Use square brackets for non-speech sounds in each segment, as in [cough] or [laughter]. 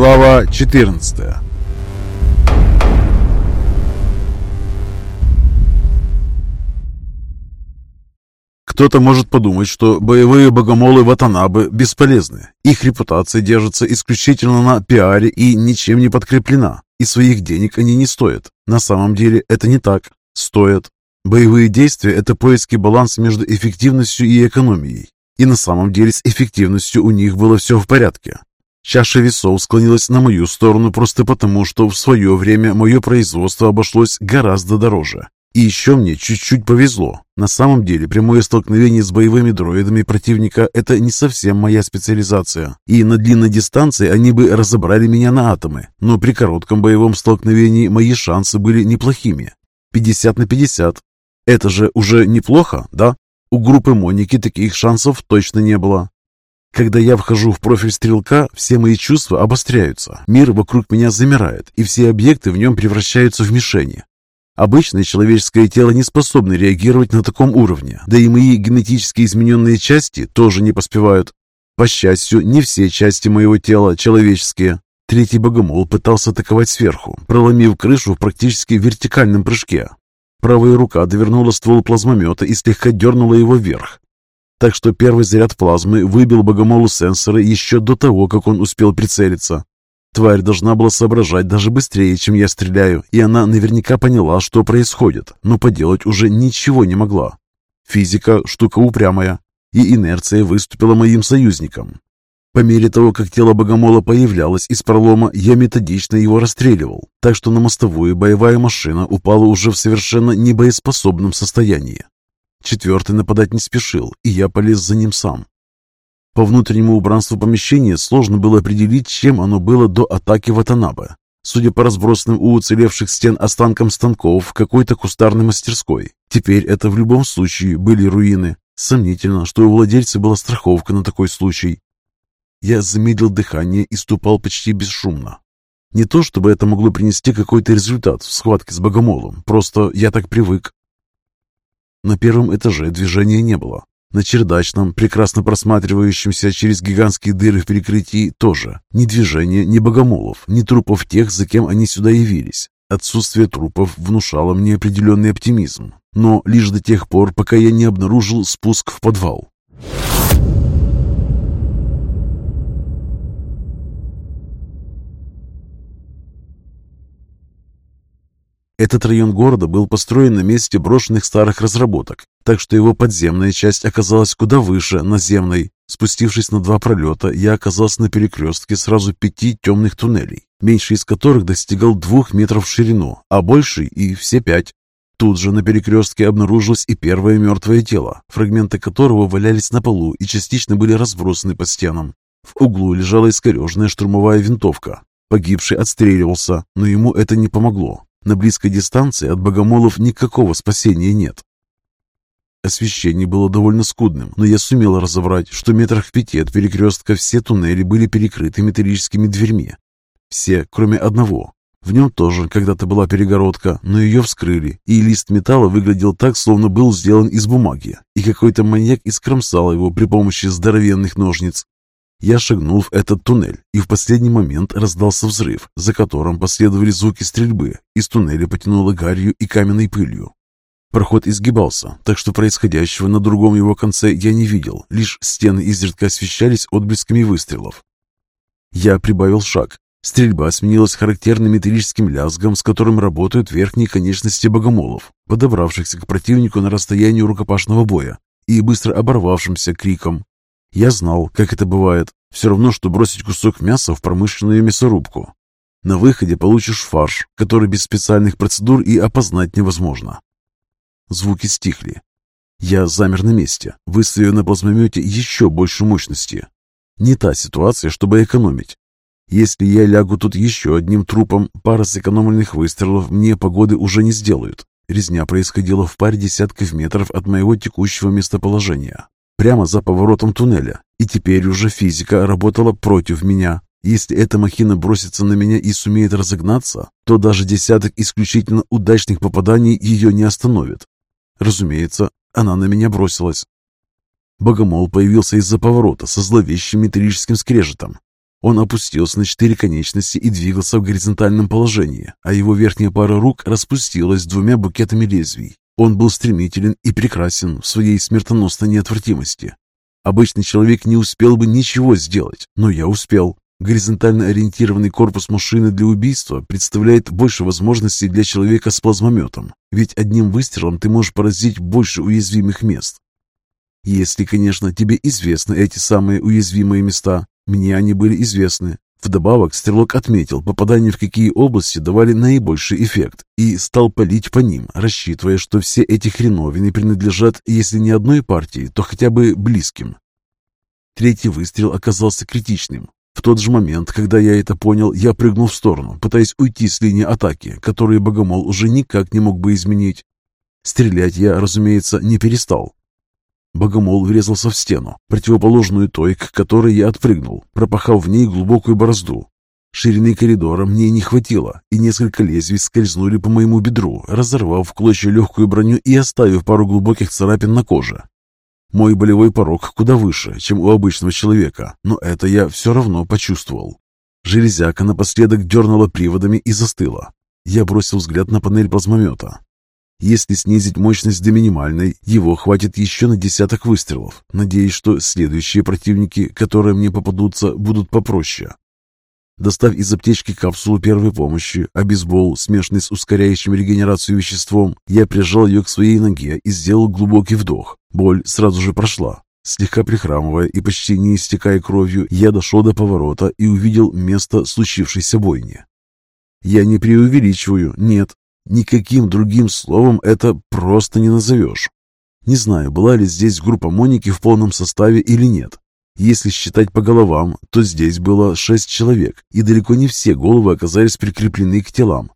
Глава 14 Кто-то может подумать, что боевые богомолы Ватанабы бесполезны. Их репутация держится исключительно на пиаре и ничем не подкреплена. И своих денег они не стоят. На самом деле это не так. Стоят. Боевые действия – это поиски баланса между эффективностью и экономией. И на самом деле с эффективностью у них было все в порядке. Чаша весов склонилась на мою сторону просто потому, что в свое время мое производство обошлось гораздо дороже. И еще мне чуть-чуть повезло. На самом деле, прямое столкновение с боевыми дроидами противника – это не совсем моя специализация. И на длинной дистанции они бы разобрали меня на атомы. Но при коротком боевом столкновении мои шансы были неплохими. 50 на 50. Это же уже неплохо, да? У группы Моники таких шансов точно не было. Когда я вхожу в профиль стрелка, все мои чувства обостряются, мир вокруг меня замирает, и все объекты в нем превращаются в мишени. Обычное человеческое тело не способно реагировать на таком уровне, да и мои генетически измененные части тоже не поспевают. По счастью, не все части моего тела человеческие. Третий богомол пытался атаковать сверху, проломив крышу в практически вертикальном прыжке. Правая рука довернула ствол плазмомета и слегка дернула его вверх. Так что первый заряд плазмы выбил богомолу сенсоры еще до того, как он успел прицелиться. Тварь должна была соображать даже быстрее, чем я стреляю, и она наверняка поняла, что происходит, но поделать уже ничего не могла. Физика – штука упрямая, и инерция выступила моим союзником. По мере того, как тело богомола появлялось из пролома, я методично его расстреливал, так что на мостовую боевая машина упала уже в совершенно небоеспособном состоянии. Четвертый нападать не спешил, и я полез за ним сам. По внутреннему убранству помещения сложно было определить, чем оно было до атаки Ватанабе. Судя по разбросанным у уцелевших стен останкам станков какой-то кустарной мастерской. Теперь это в любом случае были руины. Сомнительно, что у владельца была страховка на такой случай. Я замедлил дыхание и ступал почти бесшумно. Не то, чтобы это могло принести какой-то результат в схватке с богомолом, просто я так привык. На первом этаже движения не было. На чердачном, прекрасно просматривающемся через гигантские дыры в перекрытии, тоже. Ни движения, ни богомолов, ни трупов тех, за кем они сюда явились. Отсутствие трупов внушало мне определенный оптимизм, но лишь до тех пор, пока я не обнаружил спуск в подвал. Этот район города был построен на месте брошенных старых разработок, так что его подземная часть оказалась куда выше наземной. Спустившись на два пролета, я оказался на перекрестке сразу пяти темных туннелей, меньший из которых достигал двух метров в ширину, а больший и все пять. Тут же на перекрестке обнаружилось и первое мертвое тело, фрагменты которого валялись на полу и частично были разбросаны по стенам. В углу лежала искореженная штурмовая винтовка. Погибший отстреливался, но ему это не помогло. На близкой дистанции от богомолов никакого спасения нет. Освещение было довольно скудным, но я сумел разобрать, что метрах в пяти от перекрестка все туннели были перекрыты металлическими дверьми. Все, кроме одного. В нем тоже когда-то была перегородка, но ее вскрыли, и лист металла выглядел так, словно был сделан из бумаги, и какой-то маньяк искромсал его при помощи здоровенных ножниц. Я шагнул в этот туннель, и в последний момент раздался взрыв, за которым последовали звуки стрельбы. Из туннеля потянуло гарью и каменной пылью. Проход изгибался, так что происходящего на другом его конце я не видел, лишь стены изредка освещались отблесками выстрелов. Я прибавил шаг. Стрельба сменилась характерным металлическим лязгом, с которым работают верхние конечности богомолов, подобравшихся к противнику на расстоянии рукопашного боя, и быстро оборвавшимся криком я знал, как это бывает. Все равно, что бросить кусок мяса в промышленную мясорубку. На выходе получишь фарш, который без специальных процедур и опознать невозможно. Звуки стихли. Я замер на месте, выставив на плазмомете еще больше мощности. Не та ситуация, чтобы экономить. Если я лягу тут еще одним трупом, пара сэкономленных выстрелов мне погоды уже не сделают. Резня происходила в паре десятков метров от моего текущего местоположения прямо за поворотом туннеля. И теперь уже физика работала против меня. Если эта махина бросится на меня и сумеет разогнаться, то даже десяток исключительно удачных попаданий ее не остановит. Разумеется, она на меня бросилась. Богомол появился из-за поворота со зловещим металлическим скрежетом. Он опустился на четыре конечности и двигался в горизонтальном положении, а его верхняя пара рук распустилась двумя букетами лезвий. Он был стремителен и прекрасен в своей смертоносной неотвратимости. Обычный человек не успел бы ничего сделать, но я успел. Горизонтально ориентированный корпус машины для убийства представляет больше возможностей для человека с плазмометом, ведь одним выстрелом ты можешь поразить больше уязвимых мест. Если, конечно, тебе известны эти самые уязвимые места, мне они были известны. Вдобавок, стрелок отметил, попадания в какие области давали наибольший эффект, и стал палить по ним, рассчитывая, что все эти хреновины принадлежат, если не одной партии, то хотя бы близким. Третий выстрел оказался критичным. В тот же момент, когда я это понял, я прыгнул в сторону, пытаясь уйти с линии атаки, которую Богомол уже никак не мог бы изменить. Стрелять я, разумеется, не перестал. Богомол врезался в стену, противоположную той, к которой я отпрыгнул, пропахав в ней глубокую борозду. Ширины коридора мне не хватило, и несколько лезвий скользнули по моему бедру, разорвав в клочья легкую броню и оставив пару глубоких царапин на коже. Мой болевой порог куда выше, чем у обычного человека, но это я все равно почувствовал. Железяка напоследок дернула приводами и застыла. Я бросил взгляд на панель плазмомета. Если снизить мощность до минимальной, его хватит еще на десяток выстрелов. Надеюсь, что следующие противники, которые мне попадутся, будут попроще. Достав из аптечки капсулу первой помощи, бейсбол, смешанный с ускоряющим регенерацию веществом, я прижал ее к своей ноге и сделал глубокий вдох. Боль сразу же прошла. Слегка прихрамывая и почти не истекая кровью, я дошел до поворота и увидел место случившейся бойни. Я не преувеличиваю, нет, Никаким другим словом это просто не назовешь. Не знаю, была ли здесь группа Моники в полном составе или нет. Если считать по головам, то здесь было шесть человек, и далеко не все головы оказались прикреплены к телам.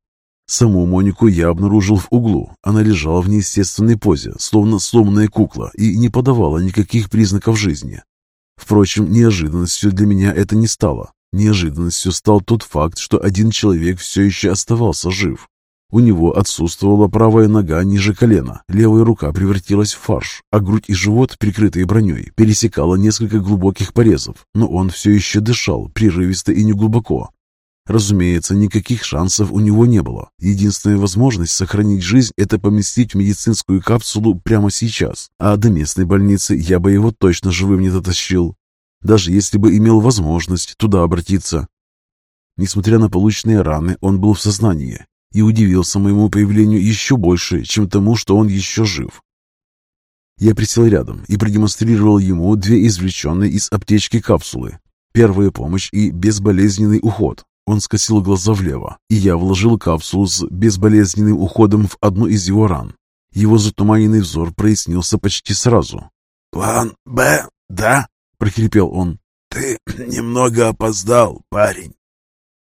Саму Монику я обнаружил в углу. Она лежала в неестественной позе, словно сломанная кукла, и не подавала никаких признаков жизни. Впрочем, неожиданностью для меня это не стало. Неожиданностью стал тот факт, что один человек все еще оставался жив. У него отсутствовала правая нога ниже колена, левая рука превратилась в фарш, а грудь и живот, прикрытые броней, пересекала несколько глубоких порезов, но он все еще дышал прерывисто и неглубоко. Разумеется, никаких шансов у него не было. Единственная возможность сохранить жизнь – это поместить в медицинскую капсулу прямо сейчас, а до местной больницы я бы его точно живым не дотащил, даже если бы имел возможность туда обратиться. Несмотря на полученные раны, он был в сознании и удивился моему появлению еще больше, чем тому, что он еще жив. Я присел рядом и продемонстрировал ему две извлеченные из аптечки капсулы. Первая помощь и безболезненный уход. Он скосил глаза влево, и я вложил капсулу с безболезненным уходом в одну из его ран. Его затуманенный взор прояснился почти сразу. «План Б, да?» – прохрипел он. «Ты [clears throat] немного опоздал, парень».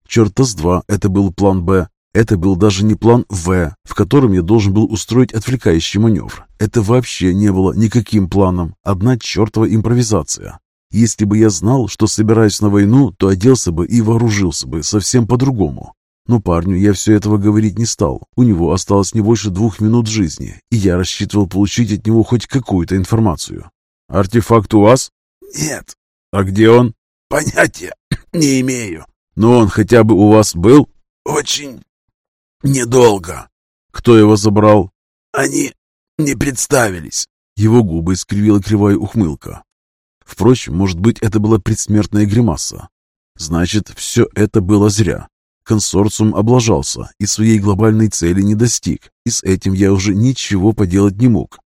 Черта с два, это был план «Б», это был даже не план «В», в котором я должен был устроить отвлекающий маневр. Это вообще не было никаким планом, одна чертова импровизация. Если бы я знал, что собираюсь на войну, то оделся бы и вооружился бы совсем по-другому. Но парню я все этого говорить не стал. У него осталось не больше двух минут жизни, и я рассчитывал получить от него хоть какую-то информацию. «Артефакт у вас?» «Нет». «А где он?» «Понятия не имею». «Но он хотя бы у вас был?» «Очень «Недолго». «Кто его забрал?» «Они не представились». Его губы скривила кривая ухмылка. Впрочем, может быть, это была предсмертная гримаса. Значит, все это было зря. Консорциум облажался и своей глобальной цели не достиг, и с этим я уже ничего поделать не мог.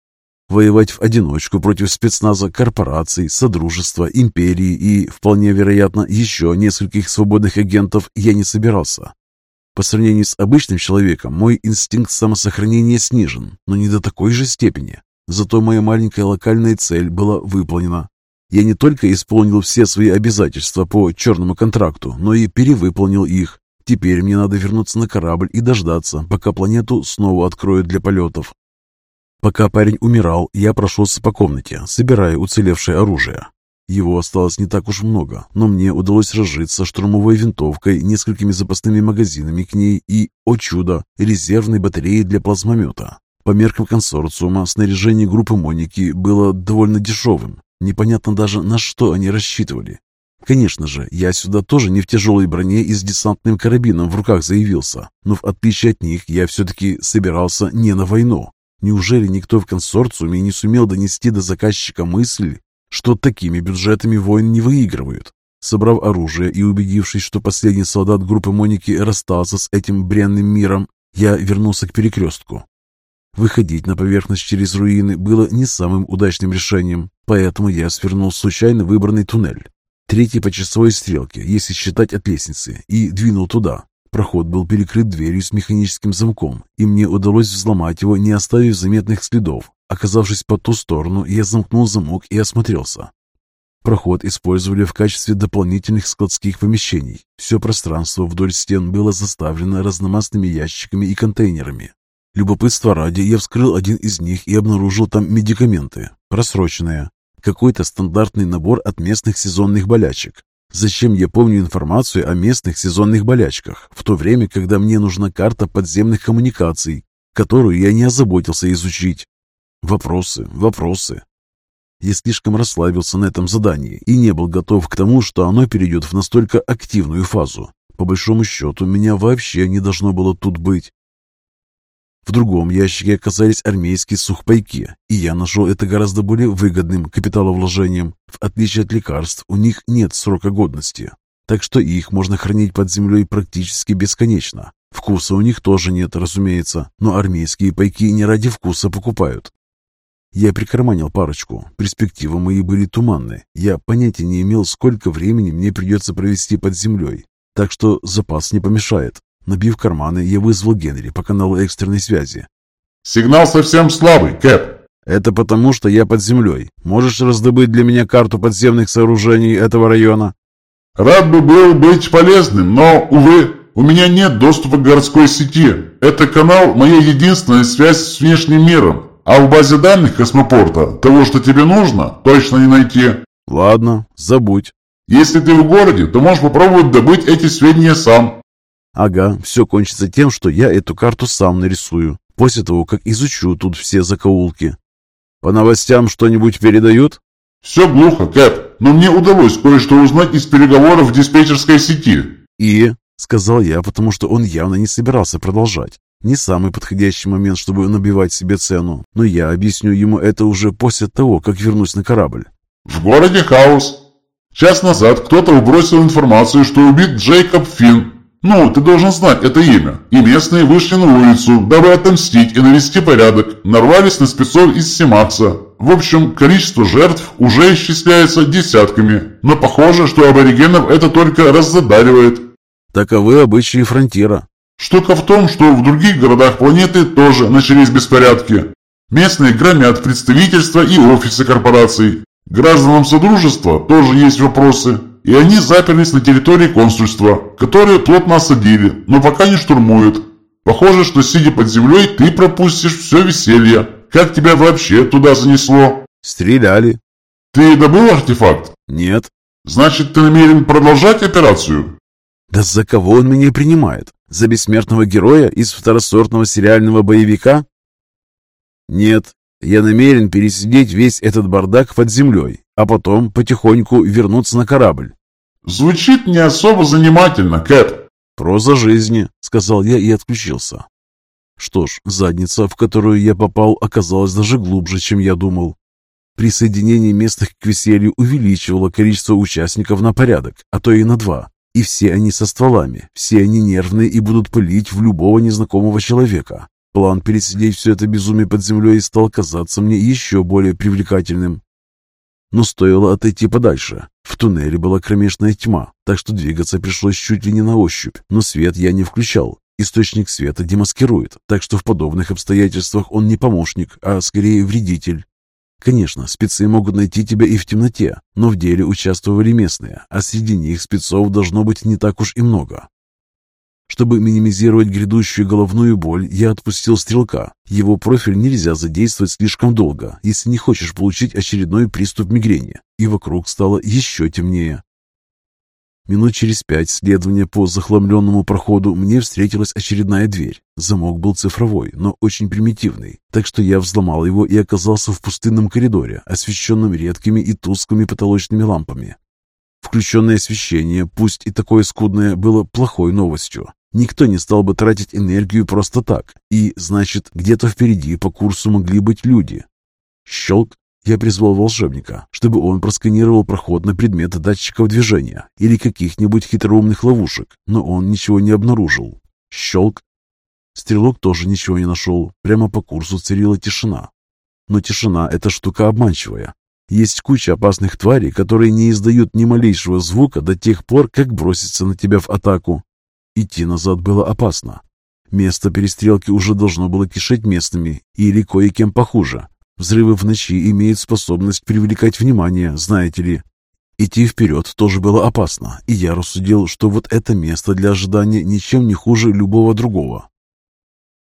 Воевать в одиночку против спецназа корпораций, содружества, империи и, вполне вероятно, еще нескольких свободных агентов я не собирался. По сравнению с обычным человеком, мой инстинкт самосохранения снижен, но не до такой же степени. Зато моя маленькая локальная цель была выполнена. Я не только исполнил все свои обязательства по черному контракту, но и перевыполнил их. Теперь мне надо вернуться на корабль и дождаться, пока планету снова откроют для полетов. Пока парень умирал, я прошелся по комнате, собирая уцелевшее оружие. Его осталось не так уж много, но мне удалось разжиться штурмовой винтовкой, несколькими запасными магазинами к ней и, о чудо, резервной батареей для плазмомета. По меркам консорциума, снаряжение группы Моники было довольно дешевым. Непонятно даже, на что они рассчитывали. Конечно же, я сюда тоже не в тяжелой броне и с десантным карабином в руках заявился, но в отличие от них я все-таки собирался не на войну. Неужели никто в консорциуме не сумел донести до заказчика мысль, что такими бюджетами войн не выигрывают? Собрав оружие и убедившись, что последний солдат группы Моники расстался с этим бренным миром, я вернулся к перекрестку. Выходить на поверхность через руины было не самым удачным решением, поэтому я свернул случайно выбранный туннель. Третий по часовой стрелке, если считать от лестницы, и двинул туда. Проход был перекрыт дверью с механическим замком, и мне удалось взломать его, не оставив заметных следов. Оказавшись по ту сторону, я замкнул замок и осмотрелся. Проход использовали в качестве дополнительных складских помещений. Все пространство вдоль стен было заставлено разномастными ящиками и контейнерами. Любопытство ради я вскрыл один из них и обнаружил там медикаменты, просроченные. Какой-то стандартный набор от местных сезонных болячек. Зачем я помню информацию о местных сезонных болячках, в то время, когда мне нужна карта подземных коммуникаций, которую я не озаботился изучить? Вопросы, вопросы. Я слишком расслабился на этом задании и не был готов к тому, что оно перейдет в настолько активную фазу. По большому счету, меня вообще не должно было тут быть. В другом ящике оказались армейские сухпайки, и я нашел это гораздо более выгодным капиталовложением. В отличие от лекарств, у них нет срока годности, так что их можно хранить под землей практически бесконечно. Вкуса у них тоже нет, разумеется, но армейские пайки не ради вкуса покупают. Я прикарманил парочку. Перспективы мои были туманны. Я понятия не имел, сколько времени мне придется провести под землей. Так что запас не помешает. Набив карманы, я вызвал Генри по каналу экстренной связи. «Сигнал совсем слабый, Кэп!» «Это потому, что я под землей. Можешь раздобыть для меня карту подземных сооружений этого района?» «Рад бы был быть полезным, но, увы, у меня нет доступа к городской сети. Это канал – моя единственная связь с внешним миром. А в базе данных космопорта того, что тебе нужно, точно не найти». «Ладно, забудь». «Если ты в городе, то можешь попробовать добыть эти сведения сам. Ага, все кончится тем, что я эту карту сам нарисую, после того, как изучу тут все закоулки. По новостям что-нибудь передают? Все глухо, Кэп, но мне удалось кое-что узнать из переговоров в диспетчерской сети. И? Сказал я, потому что он явно не собирался продолжать. Не самый подходящий момент, чтобы набивать себе цену, но я объясню ему это уже после того, как вернусь на корабль. В городе хаос. Час назад кто-то вбросил информацию, что убит Джейкоб Финн, «Ну, ты должен знать это имя». И местные вышли на улицу, дабы отомстить и навести порядок. Нарвались на спецов из Симакса. В общем, количество жертв уже исчисляется десятками. Но похоже, что аборигенов это только раззадаривает. Таковы обычаи фронтира. Штука в том, что в других городах планеты тоже начались беспорядки. Местные громят представительства и офисы корпораций. Гражданам Содружества тоже есть вопросы и они заперлись на территории консульства, которое плотно осадили, но пока не штурмуют. Похоже, что сидя под землей, ты пропустишь все веселье. Как тебя вообще туда занесло? Стреляли. Ты добыл артефакт? Нет. Значит, ты намерен продолжать операцию? Да за кого он меня принимает? За бессмертного героя из второсортного сериального боевика? Нет, я намерен пересидеть весь этот бардак под землей, а потом потихоньку вернуться на корабль. Звучит не особо занимательно, Кэп. Проза жизни, сказал я и отключился. Что ж, задница, в которую я попал, оказалась даже глубже, чем я думал. Присоединение местных к веселью увеличивало количество участников на порядок, а то и на два. И все они со стволами, все они нервные и будут пылить в любого незнакомого человека. План пересидеть все это безумие под землей стал казаться мне еще более привлекательным. Но стоило отойти подальше. В туннеле была кромешная тьма, так что двигаться пришлось чуть ли не на ощупь, но свет я не включал. Источник света демаскирует, так что в подобных обстоятельствах он не помощник, а скорее вредитель. Конечно, спецы могут найти тебя и в темноте, но в деле участвовали местные, а среди них спецов должно быть не так уж и много. Чтобы минимизировать грядущую головную боль, я отпустил стрелка. Его профиль нельзя задействовать слишком долго, если не хочешь получить очередной приступ мигрени. И вокруг стало еще темнее. Минут через пять следования по захламленному проходу мне встретилась очередная дверь. Замок был цифровой, но очень примитивный, так что я взломал его и оказался в пустынном коридоре, освещенном редкими и тусклыми потолочными лампами. Включенное освещение, пусть и такое скудное, было плохой новостью. Никто не стал бы тратить энергию просто так, и, значит, где-то впереди по курсу могли быть люди. Щелк, я призвал волшебника, чтобы он просканировал проход на предмет датчиков движения или каких-нибудь хитроумных ловушек, но он ничего не обнаружил. Щелк. Стрелок тоже ничего не нашел. Прямо по курсу царила тишина. Но тишина – это штука обманчивая. Есть куча опасных тварей, которые не издают ни малейшего звука до тех пор, как бросятся на тебя в атаку. Идти назад было опасно. Место перестрелки уже должно было кишеть местными или кое-кем похуже, Взрывы в ночи имеют способность привлекать внимание, знаете ли. Идти вперед тоже было опасно, и я рассудил, что вот это место для ожидания ничем не хуже любого другого.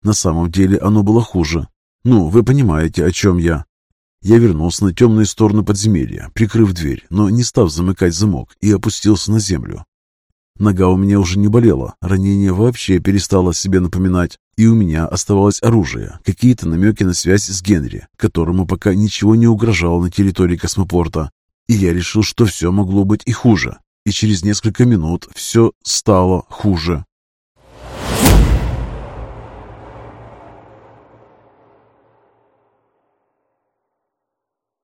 На самом деле оно было хуже. Ну, вы понимаете, о чем я. Я вернулся на темную сторону подземелья, прикрыв дверь, но не став замыкать замок, и опустился на землю. Нога у меня уже не болела, ранение вообще перестало себе напоминать, и у меня оставалось оружие, какие-то намеки на связь с Генри, которому пока ничего не угрожало на территории космопорта. И я решил, что все могло быть и хуже. И через несколько минут все стало хуже.